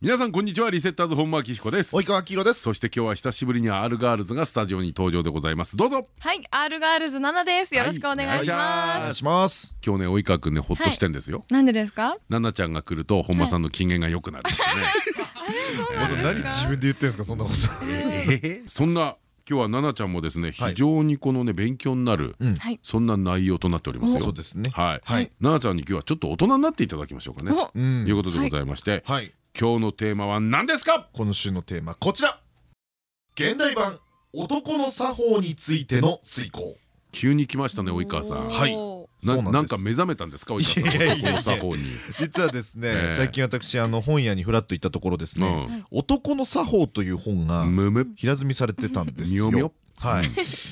皆さんこんにちは。リセッターズ本間明彦です。及川明宏です。そして今日は久しぶりに R ガールズがスタジオに登場でございます。どうぞ。はい、R ガールズ7です。よろしくお願いしはいお願いします。今日ね及川くんねほっとしてんですよ、す。なんでですか？ななちゃんが来ると本間さんの機嫌が良くなるっていうね。まだ何自分で言ってんですか。そんなことえそんな今日はななちゃんもですね非常にこのね勉強になる。そんな内容となっておりますよそうですねはいはいななちゃんに今日はちょっと大人になっていただきましょうかねおうんいうことでございましてはい今日のテーマは何ですか？今週のテーマこちら。現代版男の作法についての遂行。急に来ましたね及川さん。はい。おなんか目覚めたんですか及川さん。いやいやいや男の作法に。実はですねええ。最近私あの本屋にフラッと行ったところですね。うん。男の作法という本が平積みされてたんですよはい、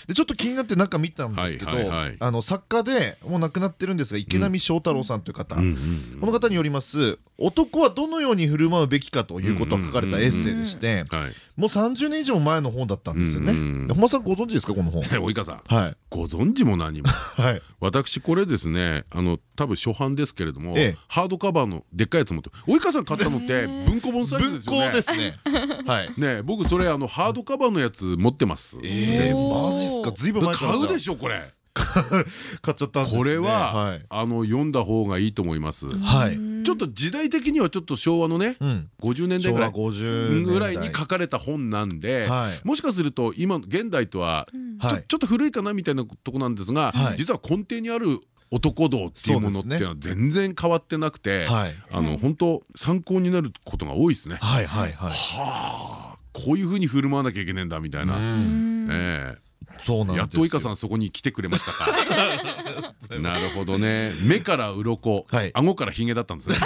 でちょっと気になって中見たんですけどあの作家でもう亡くなってるんですが池波正太郎さんという方、この方によります男はどのように振る舞うべきかということが書かれたエッセイでしてはい。もう30年以上前の本だったんですよね。本間さんご存知ですかこの本？及川さん。はい。ご存知も何も。はい。私これですねあの多分初版ですけれども、ええ。ハードカバーのでっかいやつ持って及川さん買ったのって文庫本サイズ文ですよね。庫ですね。はい。ね僕それあのハードカバーのやつ持ってます。えーおーマジっすか？ずいぶん前から買うでししょこれ。買っちゃったんですね。これは、はい。あの読んだ方がいいと思います。はい。ちょっと時代的にはちょっと昭和のねうん。50年代ぐらい50年代。ぐらいに書かれた本なんで、はい。もしかすると今現代とはちょ,、はい。ちょっと古いかなみたいなとこなんですが、はい。実は根底にある男道っていうものっていうのは全然変わってなくて、はい。あの本当参考になることが多いですね。はいはいはい。はあこういうふうに振る舞わなきゃいけないんだみたいな。うんえ。そうなんやっと及川さんそこに来てくれましたか。なるほどね。目から鱗、はい。顎からヒゲだったんですね。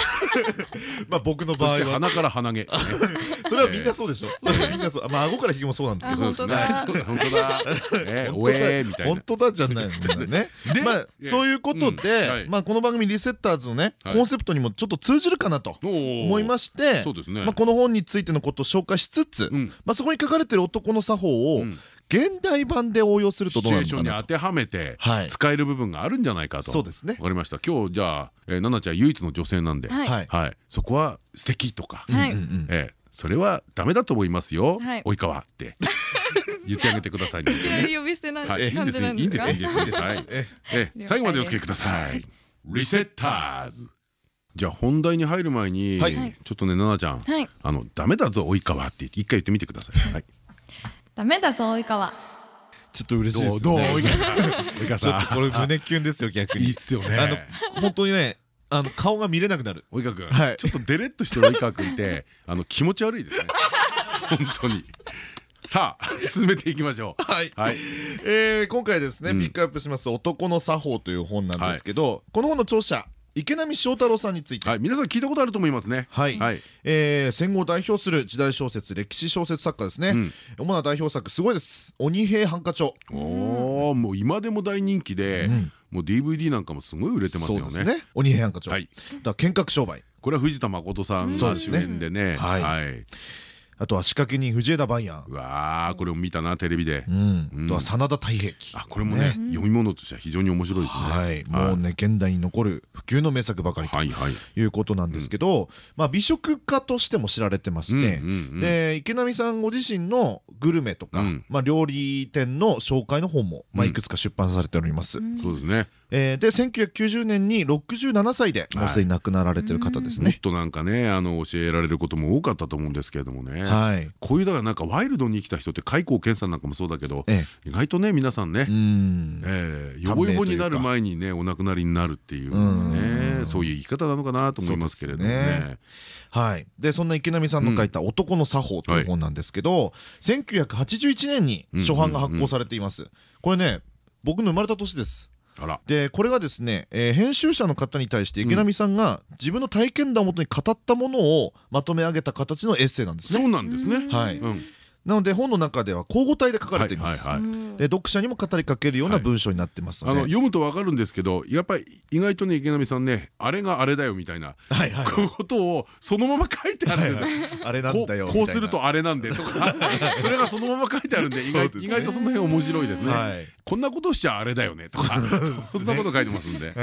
まあ僕の場合は。鼻から鼻毛。ね それはみんなそうでしょ。みんなそう。まあ顎からひげもそうなんですけど。そうですね。本当だ。本当だ。ええ本当だ。おえーみたいな。本。当だじゃないんだよね。でまあそういうことでまあこの番組リセッターズのねはい。コンセプトにもちょっと通じるかなと思思いましてそうですね。まあこの本についてのことを紹介しつつうん。まあそこに書かれてる男の作法をうん現代版で応用するとシチュエーションにどうなのかなと当てはめてはい。使える部分があるんじゃないかと。そうですね。わかりました。今日じゃあ、えー、奈々ちゃん唯一の女性なんで、はい。そこは素敵とか、それはダメだと思いますよ。はい。及川って。言ってあげてくださいね。呼び捨てなはい、いいん感ですいいんじなんですすいいんです。はい、ええー最後までお付き合いください。リセッターズ。じゃあ本題に入る前に、はい。ちょっとね奈々ちゃん、はい。あのダメだぞ及川って。言って一回言ってみてください。はい。ダメだぞ及川。ちょっと嬉しいですどうどう？ね 及川及川ちょっさとこれ胸キュンですよ逆に。んいいっすよね。あの本当にねあの顔が見れなくなる。及川君、はい。ちょっとデレッとしてる及川君ってあの気持ち悪いですね。本当に。さあ進めていきましょう。はい。はい。えー今回ですね、うん。ピックアップします「男の作法」という本なんですけど、この本の著者池波正太郎さんについて、はい皆さん聞いたことあると思いますね。はい。はい。えー戦後を代表する時代小説歴史小説作家ですね、うん。主な代表作すごいです「鬼平犯科帳」おおもう今でも大人気で、うん。もう DVD なんかもすごい売れてますよね。ね。鬼平犯科帳、はい。だ剣客商売。これは藤田誠さんが主演でね。はい。はいあとは仕掛け人藤枝梅安うわーこれも見たなテレビで。うん。うん。あとは真田太平記。あこれもね読み物としては非常に面白いですね。はい。もうね現代に残る不朽の名作ばかりとはいはい。いうことなんですけど、まあ美食家としても知られてまして、で池波さんご自身のグルメとか、うん。まあ、料理店の紹介の本も、まあ、うん。いくつか出版されております。そうですね。えーで1990年に67歳でもうすでに亡くなられてる方ですね。もっとなんかねあの教えられることも多かったと思うんですけれどもねはい、こういうだからなんかワイルドに生きた人って開口健さんなんかもそうだけどえ意外とね皆さんねえ、うん。えーヨボヨボになる前にねお亡くなりになるっていうねそういう生き方なのかなと思いますけれどもね。ね。はい、でそんな池波さんの書いた「男の作法」という本なんですけど、1981年に初版が発行されています。これね僕の生まれた年です。あら。でこれがですね、えー編集者の方に対して池波さんが自分の体験談をもとに語ったものをまとめ上げた形のエッセイなんですね。そうなんですね。はい。うんなので本の中では交互体で書かれています。で読者にも語りかけるような文章になってますあのので読むとわかるんですけどやっぱり意外とね池波さんねあれがあれだよみたいなはいはい。ことをそのまま書いてあるんですよ。あれなんこだようこうするとあれなんでとか。それがそのまま書いてあるんで意外意外とその辺面白いですね。はい。こんなことしちゃあれだよねとか。そんなこと書いてますんで。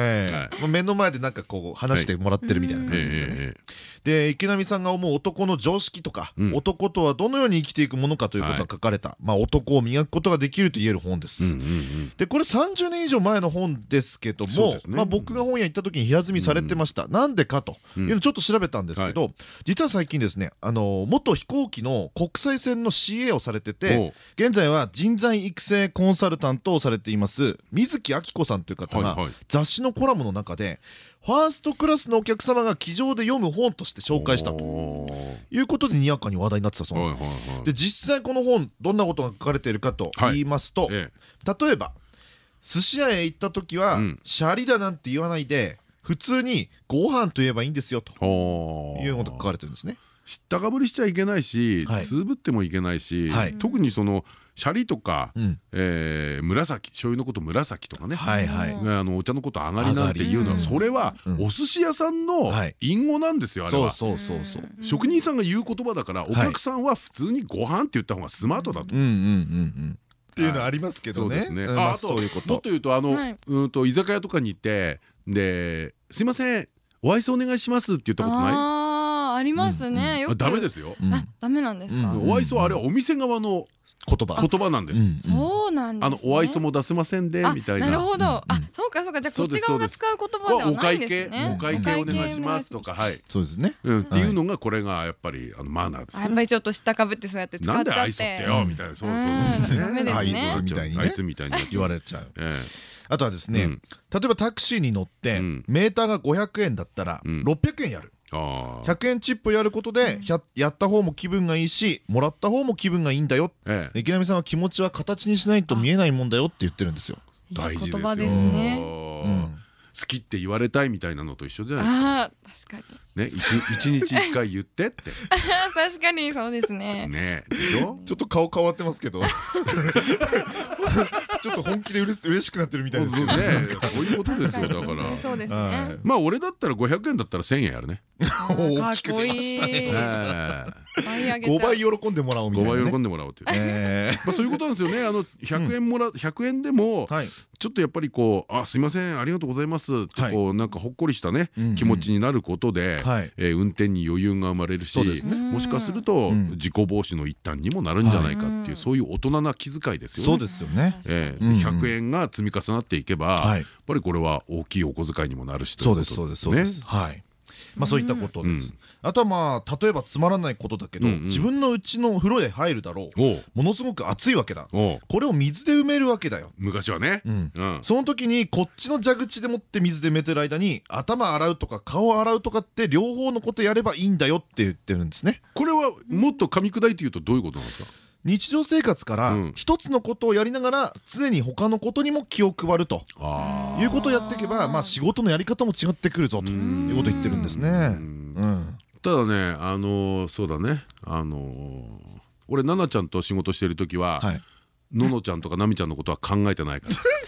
目の前でなんかこう話してもらってるみたいな感じですよね。えで池波さんが思う男の常識とか、うん。男とはどのように生きていくものかということが書かれた、まあ、男を磨くことができると言える本です。でこれ30年以上前の本ですけども、ね。まあ、僕が本屋行った時に平積みされてました、なんでかというのをちょっと調べたんですけど、実は最近ですねあの元飛行機の国際線の CA をされてて現在は人材育成コンサルタントをされています水木明子さんという。方がはいはい雑誌のコラムの中でファーストクラスのお客様が机上で読む本として紹介したと。いうことでにわかに話題になってたそうなんで実際この本どんなことが書かれているかと言いますと、え例えば寿司屋へ行った時は、うん。シャリだなんて言わないで普通にご飯と言えばいいんですよと。いうことが書かれてるんですね。知ったかぶりしちゃいけないし、はい。つぶってもいけないし、はい。特にそのシャリとか、うんえー紫醤油のこと紫とかね、はいはいうんあのお茶のこと上がりなんていうのはそれはうんお寿司屋さんのはい隠語なんですよあれは。そうそうそうそう。職人さんが言う言葉だからお客さんは普通にご飯って言った方がスマートだと。うんうんうんうん。っていうのはありますけどね。そうですね。うんまあとそういうこともっと。言うとあのはいうんと居酒屋とかに行ってですいませんお愛想お願いしますって言ったことない？ありますね。よく。あダメですよ。ダメなんですか？うん。お愛想あれはお店側の言葉。言葉なんです。うんそうなんですね。あのお愛想も出せませんであみたいな。なるほど。あうん。そうかそうか。じゃあこっち側が使う言葉ではおないんで会計すねお会計お願いしますとかはい。そうですね。うん。っていうのがこれがやっぱりあのマナーです。あやっぱりちょっと知ったかぶってそうやって使なんでっちゃって。愛想ってよみたいな。そうそうう。ん。ダメですね。あいつみたいにね。あいつみたいに言われちゃう。えあとはですねうん、例えばタクシーに乗ってうん。メーターが500円だったらうん。600円やる。えああ100円チップやることでややった方も気分がいいしもらった方も気分がいいんだよ。ええ。池波さんは気持ちは形にしないと見えないもんだよって言ってるんですよ。大事ですよ。言葉ですね。うん。好きって言われたいみたいなのと一緒じゃないですか。確かにね一一日一回言ってって。確かにそうですね。ねでしょ？ちょっと顔変わってますけど。ちょっと本気でうれし嬉しくなってるみたいですねそういうことですよだから。そうですはねい。まあ俺だったら500円だったら1000円やるね。大きく出ましたい。ええ倍上げちゃう5倍喜んでもらおうみたいな、5ね、倍喜んでもらおうという。えまあそういうことなんですよね。あの100円もら100円でもーはい。ちょっとやっぱりこう「あすいませんありがとうございます」ってこうなんかほっこりしたね気持ちになることではいえー運転に余裕が生まれるしそうですね。もしかするとうん。事故防止の一端にもなるんじゃないかってはい。いうそういう大人な気遣いですよね。そうですよね。ええうんうん。100円が積み重なっていけばはい。やっぱりこれは大きいお小遣いにもなるしといそうことですそうですそうですねはいまあそういったことでうすあとはまあ例えばつまらないことだけど自分のうちの風呂へ入るだろう。ものすごく暑いわけだ。これを水で埋めるわけだよ。昔はね。その時にこっちの蛇口でもって水で埋めてる間に頭洗うとか顔洗うとかって両方のことやればいいんだよって言ってるんですね。これはもっと噛み砕いて言うとどういうことなんですか？日常生活からうん。一つのことをやりながら常に他のことにも気を配るとあいうことをやっていけばまあ仕事のやり方も違ってくるぞということを言ってるんですね。うん。ただねあのーそうだね。あのー俺奈々ちゃんと仕事してる時ははい。ののちゃんとかなみちゃんのことは考えてないから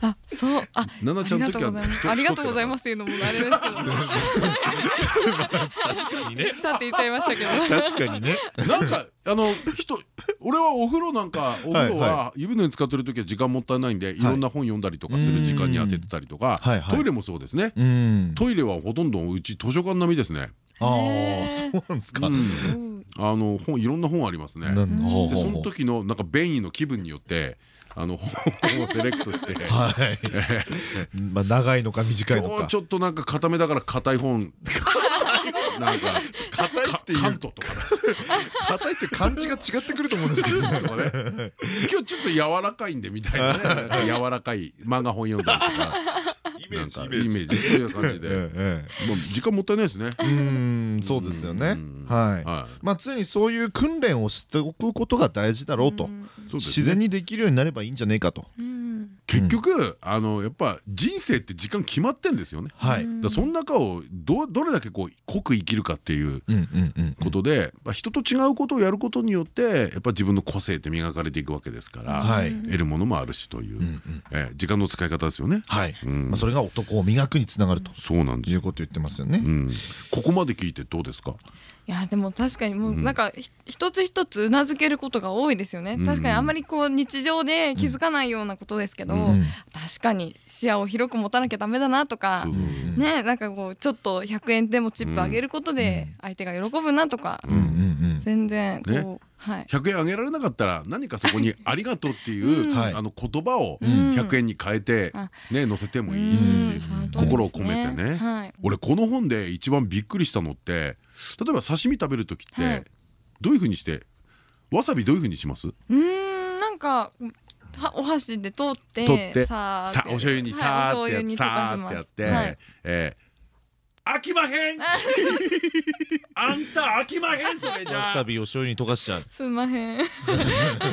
あそう。あ奈々ちゃんの時はありがとうございます。ありがとうございますっていうのもあれですけど。確かにねさって言っちゃいましたけど。確かにね。なんかあの人俺はお風呂なんかお風呂は湯船に使ってる時は時間もったいないんでい。ろんな本読んだりとかする時間に当ててたりとか。トイレもそうですね。うん。トイレはほとんどうち図書館並みですね。ああそうなんですか。あの本いろんんな本ありますね。でその時のなんか便意の気分によってあの本をセレクトして はい。まあ長いのか短いのか。ちょっとなんか固めだから硬い本 なんか硬いっていう。カントとか硬いって漢字が違ってくると思うんですけど 今日ちょっと柔らかいんでみたいなね。柔らかい漫画本読んだりとか。イメージなんかイイメージ。メージそういう感じで。えええもう時間もったいないですね。えうん。そうですよね。うん。はい。はまあ常にそういう訓練をしておくことが大事だろうと。自然にできるようになればいいんじゃねえかと。うん結局あのやっぱ人生って時間決まってんですよね。はい。うんだからその中をどどれだけこう濃く生きるかっていうことで、まあ人と違うことをやることによってやっぱ自分の個性って磨かれていくわけですから、はい。得るものもあるしという、うんうん。えー時間の使い方ですよね。はい。うん。まあそれが男を磨くにつながると。そうなんですよ。いうことを言ってますよね。うん、ここまで聞いてどうですか？いやでも確かにもううん。なんかひ一つ一つうなずけることが多いですよね、うん。確かにあんまりこう日常で気づかないようなことですけど、確かに視野を広く持たなきゃダメだなとかねなんかこうちょっと100円でもチップあげることで相手が喜ぶなとか、うんうんうん。全然こう、ね。はい。100円あげられなかったら何かそこに「ありがとう」っていう、あの言葉をうん。100円に変えて、あね載せてもいいし心を込めてね。はい、俺この本で一番びっくりしたのって例えば刺身食べる時っはい。てどういうふうにしてわさびどういうふうにします？うーんなんかはお箸で通って取ってさーさお醤油にはいさーってやってさします。ーってやって、はい。えー飽きまへん！あんた飽きまへん！それじゃわさびを醤油に溶かしちゃう。すんまへん。こ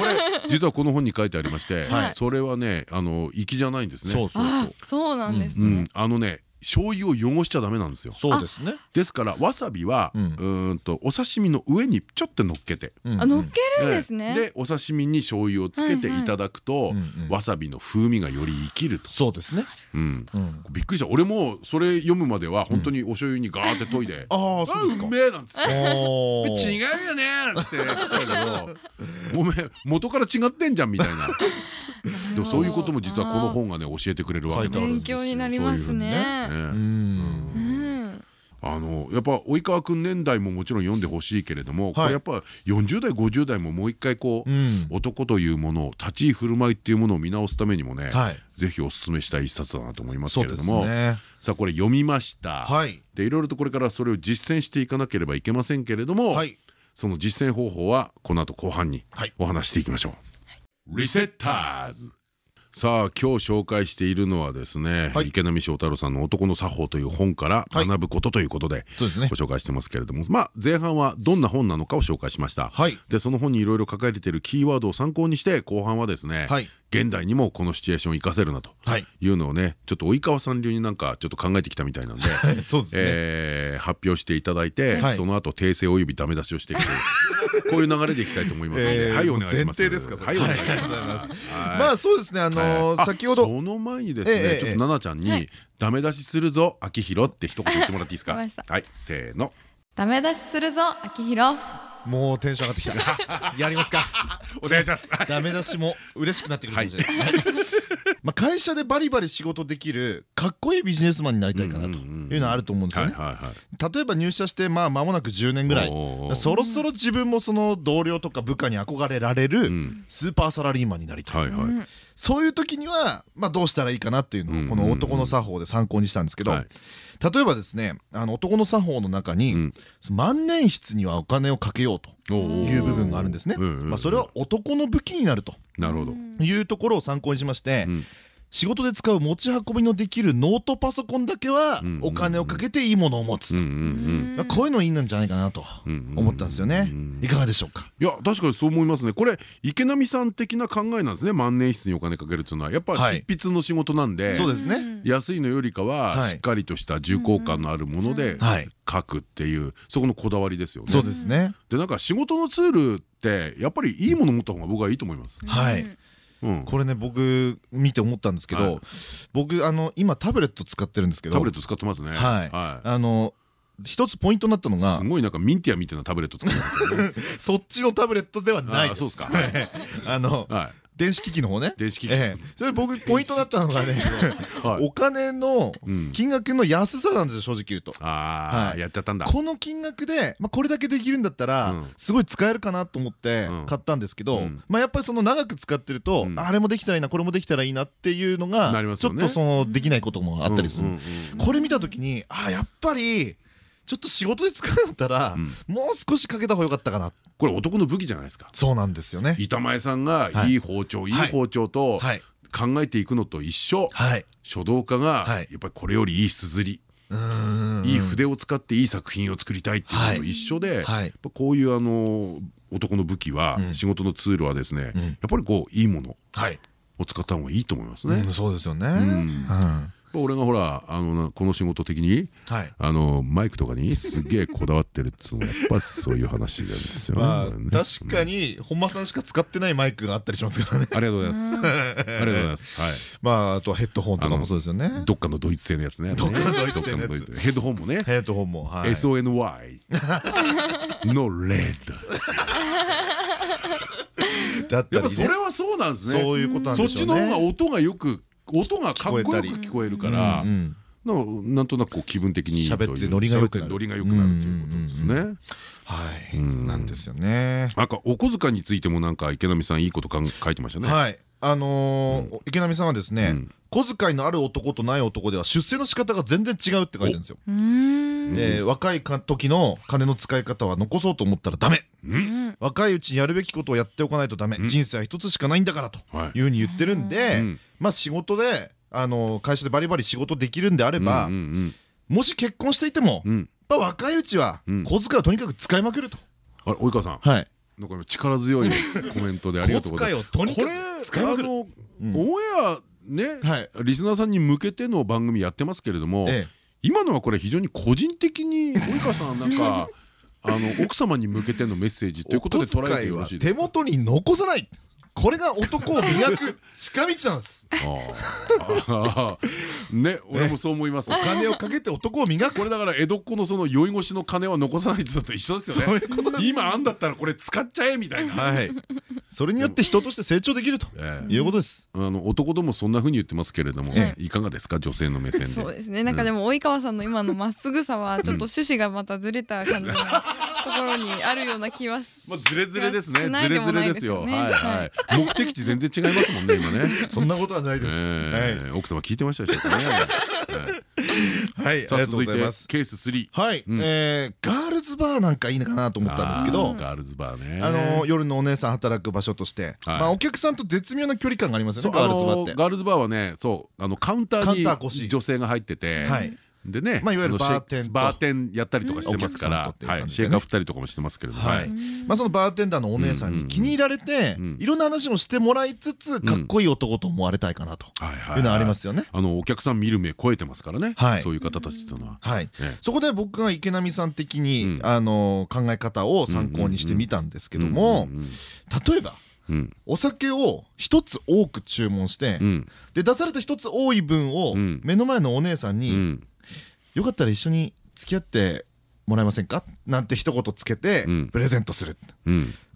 れ実はこの本に書いてありまして、はい。それはねあの粋じゃないんですね。そうそうあそう。そうなんですね、うん、あのね醤油を汚しちゃダメなんですよ。そうですね。ですからわさびは、ううんとお刺身の上にちょっと乗っけて、あ乗っけるんですね、でお刺身に醤油をつけていただくと、わさびの風味がより生きると、そうですね。うん、うん。びっくりした。俺もそれ読むまでは本当にお醤油にガーって研いで「ああそうですか。うめえ!」なんつって「おー。違うよね!」って言ってたけど「ごめん元から違ってんじゃん」みたいなでもそういうことも実はこの本がね教えてくれるわけなんです勉強になりますね。あのやっぱ及川君年代ももちろん読んでほしいけれども、これやっぱ40代50代ももう一回こう、うん。男というもの立ち居振る舞いっていうものを見直すためにもね、はい。ぜひおすすめしたい一冊だなと思いますけれども、ね。さあこれ読みました、はい。でいろいろとこれからそれを実践していかなければいけませんけれども、はい。その実践方法はこの後後半にはい。お話していきましょう。リセッターズさあ今日紹介しているのはですね、はい。池波正太郎さんの「男の作法」という本から学ぶことということで、そうですね。ご紹介してますけれどもまあ前半はどんな本なのかを紹介しました、はい。でその本にいろいろ書かれているキーワードを参考にして後半はですね、はい現代にもこのシチュエーションを活かせるなとはい。いうのをねちょっと及川さん流になんかちょっと考えてきたみたいなんで 発表していただいて、はい。その後訂正およびダメ出しをしていく こういう流れでいきたいと思いますので、えーはいお願いします。前提ですかはいお願いしはい。ありがとうございまますまあそうですねあの先ほど。その前にですね、ちょっと奈々ちゃんに、はい。ダメ出しするぞ秋広って一言言ってもらっていいですか？はいせーの。ダメ出しするぞ秋広もうテンション上がってきた やりますか。お願いします。ダメ出しも嬉しくなってくるかもしれないまあ会社でバリバリ仕事できるかっこいいビジネスマンになりたいかなというのはあると思うんですよね。はいはいはい。例えば入社してまあ間もなく10年ぐらい。そろそろ自分もその同僚とか部下に憧れられうるん。スーパーサラリーマンになりたい。はいはい、うん。そういう時にはまあどうしたらいいかなっていううんのをこの男の作法で参考にしたんですけどはい。例えばですねあの男の作法の中にうん。万年筆にはお金をかけようという部分があるんですね。うんうんうん。まあそれは男の武器になるとなるほど、いうところを参考にしましてうん仕事で使う持ち運びのできるノートパソコンだけはうんお金をかけていいものを持つと。こういうのいいんじゃないかなとうん思ったんですよね。うんいかがでしょうか？いや確かにそう思いますね。これ池波さん的な考えなんですね。万年筆にお金かけるっていうのは。やっぱはい。執筆の仕事なんで、そうですね。安いのよりかははい。しっかりとした重厚感のあるものではい。書くっていうそこのこだわりですよね。そうですね。でなんか仕事のツールってやっぱりいいもの持った方が僕はいいと思います。はい。うん、これね僕見て思ったんですけはいど僕あの今タブレット使ってるんですけどタブレット使ってますね。はいはあの一つポイントになったのい。がすごいなんかミンティアみたいなタブレット使って。そっちのタブレットではないですあそうですか あのはい。電子機器の方ね。電子機器。ええ。それ僕ポイントだったのがね はい。お金のうん。金額の安さなんですよ正直言うと。ああ、はい。やっちゃったんだ。この金額で、まあ、これだけできるんだったら、うん。すごい使えるかなと思ってうん。買ったんですけど、うん。まあ、やっぱりその長く使ってると、うん。あれもできたらいいなこれもできたらいいなっていうのがちょっとそのできないこともあったりする、これ見た時にあやっぱりちょっと仕事で使うんだったら、うん。もう少しかけた方がよかったかな。これ男の武器じゃないですか。そうなんですよね。板前さんがい。い包丁、い、い包丁とはい。考えていくのと一緒、はい。書道家がはい。やっぱりこれよりいい硯、いい筆を使っていい作品を作りたいっていうのと一緒で、はい。やっぱこういうあの男の武器は、うん。仕事のツールはですね、うん。やっぱりこういいものはい。をを使った方がいいと思いますね。そうですよね。俺がほらあのこの仕事的にあのマイクとかにすげえこだわってるっつうのはやっぱそういう話なんですよね。確かに本間さんしか使ってないマイクがあったりしますからね。ありがとうございます。ありがとうございます。はい。まああとはヘッドホンとかもそうですよね。どっかのドイツ製のやつね。どっかのドイツ製のやつ。ヘッドホンもね。ヘッドホンも。SONY のレッド。やっぱそれはそうなんですね。そういうことなんでそっちの方が音がよく音がかっこよく聞こえるからなんとなく気分的に喋ってノリがよくなる。ノリが良くなるということですね。はい。なんですよね。なんかお小遣いについてもなんか池波さんいいこと書いてましたね。はいあの池波さんはですね小遣いのある男とない男では出世の仕方が全然違うって書いてるんですよ。え若い時の金の使い方は残そうと思ったらダメ。若いうちにやるべきことをやっておかないとダメ。人生は一つしかないんだからとい。うふうに言ってるんでまあ仕事であの会社でバリバリ仕事できるんであればもし結婚していても若いうちは小遣いをとにかく使いまくると。あれ及川さん。はいなんか力強いコメントでありがとうございます。これあのオンエアねリスナーさんに向けての番組やってますけれども今のはこれ非常に個人的に及川さんなんか あの奥様に向けてのメッセージということで捉えてよろしいですか？手元に残さないこれが男を磨く近道なんです。ね、俺もそう思います。お金をかけて男を磨く。これだから江戸っ子のその酔い越しの金は残さないってと一緒ですよね。今あんだったらこれ使っちゃえみたいな。はい。それによって人として成長できるということです。あの男どもそんな風に言ってますけれども、いかがですか女性の目線で。そうですね。なんかでも及川さんの今のまっすぐさはちょっと趣旨がまたずれた感じのところにあるような気はし。まあずれずれですね。ずれずれですよ。はいはい。目的地全然違いますもんね今ね。そんなことはないです。奥様聞いてましたでしょうかね。はいありがとうございます。ケース3はいガールズバーなんかいいのかなと思ったんですけど。ガールズバーね。あの夜のお姉さん働く場所として。まあお客さんと絶妙な距離感がありますよねガールズバーって。ガールズバーはねそうあのカウンターに女性が入っててでね、まあいわゆるバーテンバーテンやったりとかしてますから、シェイカー振ったりとかもしてますけれども、まあそのバーテンダーのお姉さんに気に入られて、いろんな話もしてもらいつつかっこいい男と思われたいかなと。いうのはありますよね。あのお客さん見る目超えてますからね。そういう方たちというのは。はい。そこで僕が池波さん的にあの考え方を参考にしてみたんですけども、例えば。お酒を一つ多く注文してで出された一つ多い分を目の前のお姉さんによかったら一緒に付き合ってもらえませんか？なんて一言つけてプレゼントする、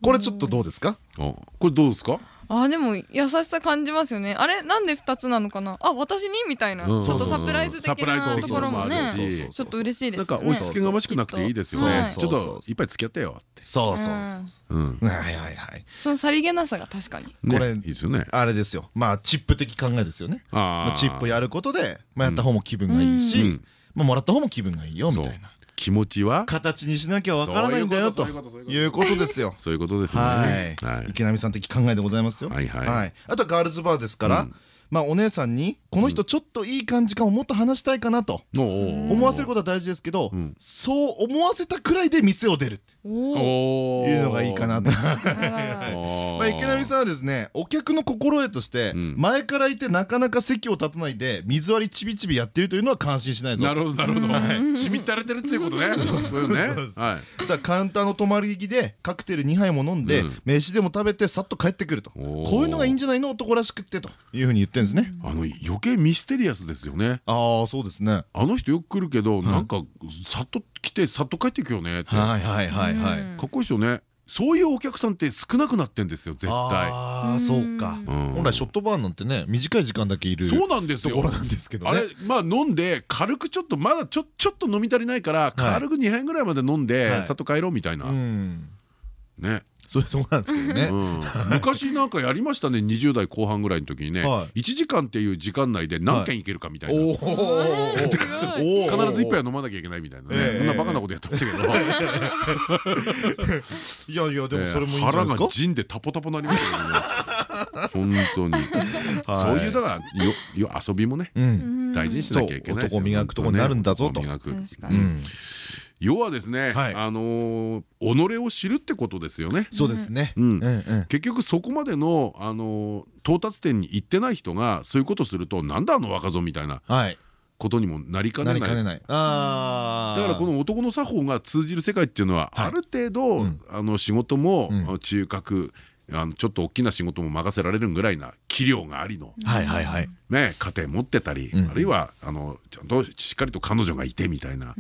これちょっとどうですか？これどうですか？あでも優しさ感じますよね。あれ？なんで二つなのかな？あ私に？みたいな。ちょっとサプライズ的なところもね。ちょっと嬉しいですなんか押し付けがましくなくていいですよね。ちょっといっぱい付き合ってよって。そうそうう。ん。はいはいはい。そのさりげなさが確かに。これいいですよね。あれですよ。まあチップ的考えですよね。チップやることでやった方も気分がいいしまあもらった方も気分がいいよみたいな。気持ちは？形にしなきゃわからないんだよということですよ。そういうことですね。池波さん的考えでございますよ。はい。あとはガールズバーですから、まあお姉さんにこの人ちょっといい感じかももっと話したいかなと思わせることは大事ですけど、そう思わせたくらいで店を出るっていうのがいいかなと。まあ池波さんはですねお客の心得として前からいてなかなか席を立たないで水割りちびちびやってるというのは感心しないぞ。なるほどなるほど。しみったれてるっていうことね。そういうね。はい。だカウンターの泊まり木でカクテル2杯も飲んで飯でも食べてさっと帰ってくると。こういうのがいいんじゃないの？男らしくってというふうに言ってるんですね。あの余計ミステリアスですよね。ああそうですね。あの人よく来るけどなんかさっと来てさっと帰っていくよねって。はいはいはいはい。かっこいいですよね。そういうお客さんって少なくなってんですよ絶対ああそうか本来ショットバーなんてね短い時間だけいるそうなんですよところなんですけどあれまあ飲んで軽くちょっとまだちょちょっと飲み足りないから軽く2杯ぐらいまで飲んでさっと帰ろうみたいなねそういうとこなんですけどね。昔なんかやりましたね20代後半ぐらいの時にね。1時間っていう時間内で何軒行けるかみたいな。必ず一杯は飲まなきゃいけないみたいなね。そんなバカなことやってましたけど。いやいやでもそれも腹が陣でタポタポなりましたけどね。本当に。そういうだからよ遊びもね大事にしなきゃいけない男磨くとこになるんだぞと要はですね、あの己を知るってことですよね。そうですね。結局そこまでのあの到達点に行ってない人がそういうことするとなんだあの若造みたいな。ことにもなりかねない。だからこの男の作法が通じる世界っていうのはある程度あの仕事も中核あのちょっと大きな仕事も任せられるぐらいな器量がありのね家庭持ってたりあるいはあのちゃんとしっかりと彼女がいてみたいな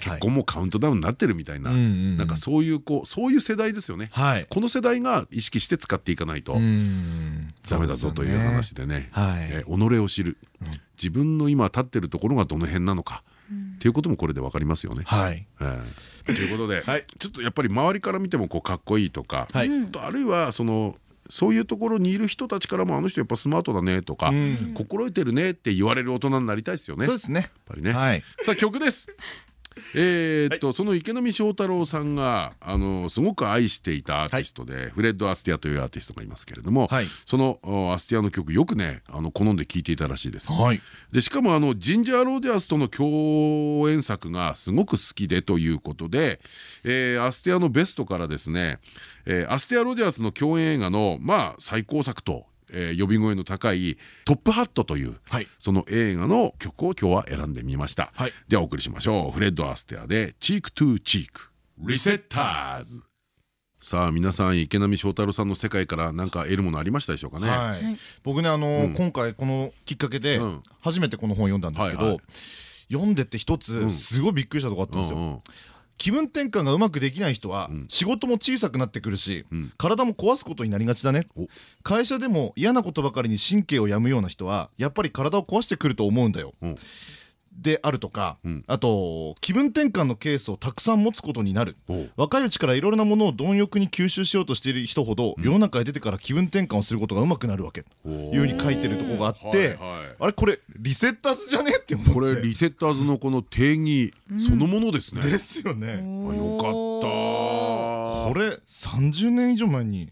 結婚もカウントダウンになってるみたいななんかそういうこうそういう世代ですよね。この世代が意識して使っていかないとダメだぞという話でね。己を知る。自分の今立ってるところがどの辺なのか。っていうこともこれで分かりますよね。はいということで、ちょっとやっぱり周りから見てもこうかっこいいとか、あるいはそのそういうところにいる人たちからもあの人やっぱスマートだねとか心得てるねって言われる大人になりたいですよね。そうですね。やっぱりね。さあ曲です。えっとその池波正太郎さんがあのすごく愛していたアーティストでフレッド・アスティアというアーティストがいますけれどもそのアスティアの曲よくねあの好んで聴いていたらしいです。でしかもあのジンジャー・ロジャースとの共演作がすごく好きでということでアスティアのベストからですねアスティア・ロジャースの共演映画のまあ最高作とえー、呼び声の高い「トップハット」という、はい、その映画の曲を今日は選んでみました、はい、ではお送りしましょう。フレッド・アステアで「チーク・トゥ・チーク」リセッターズさあ皆さん池波正太郎さんの世界から何か得るものありましたでしょうかね。はい、僕ねあの、うん、今回このきっかけで初めてこの本を読んだんですけど、読んでって一つすごいびっくりしたとこあったんですよ。気分転換がうまくできない人は仕事も小さくなってくるし、体も壊すことになりがちだね。会社でも嫌なことばかりに神経をやむような人はやっぱり体を壊してくると思うんだよ。であるとか、うん、あと気分転換のケースをたくさん持つことになる。若いうちからいろいろなものを貪欲に吸収しようとしている人ほど、うん、世の中へ出てから気分転換をすることがうまくなるわけいうふうに書いてるとこがあってあれこれリセッターズじゃね？って思って。これリセッターズのこの定義そのものですね。ですよね。あよかったこれ30年以上前に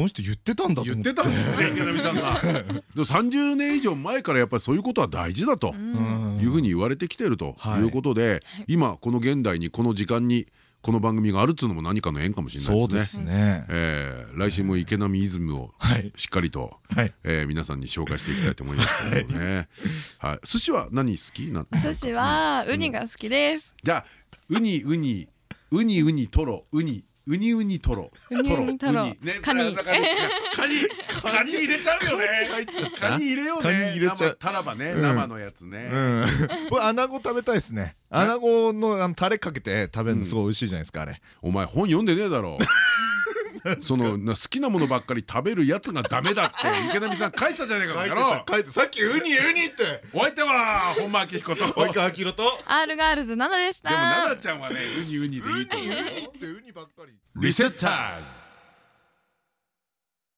この人言ってたんだ言ってたんですね 池波さんが。でも30年以上前からやっぱりそういうことは大事だというふうに言われてきてるとい。うことで今この現代にこの時間にこの番組があるっつうのも何かの縁かもしれないですね。ええ来週も池波イズムをしっかりとえ皆さんに紹介していきたいと思いますけどね。はい。寿司は何好き？な寿司はウニが好きです。じゃあウニウニウニウニトロウニウニウニトロ。ウニウニトロ。カニ。カニカニ入れちゃうよね。カニ入れようね。入れちゃう。タラバね生のやつね。これ穴子食べたいですね。穴子のあのタレかけて食べるのすごい美味しいじゃないですかあれ。お前本読んでねえだろ その好きなものばっかり食べるやつがダメだって池波さん書いてたじゃないか書いてさっきウニウニって。お相手は本間明彦と。及川明と。R ガールズ7でしたでも7ちゃんはねウニウニでいいと思うウニってウニばっかり。リセッターズ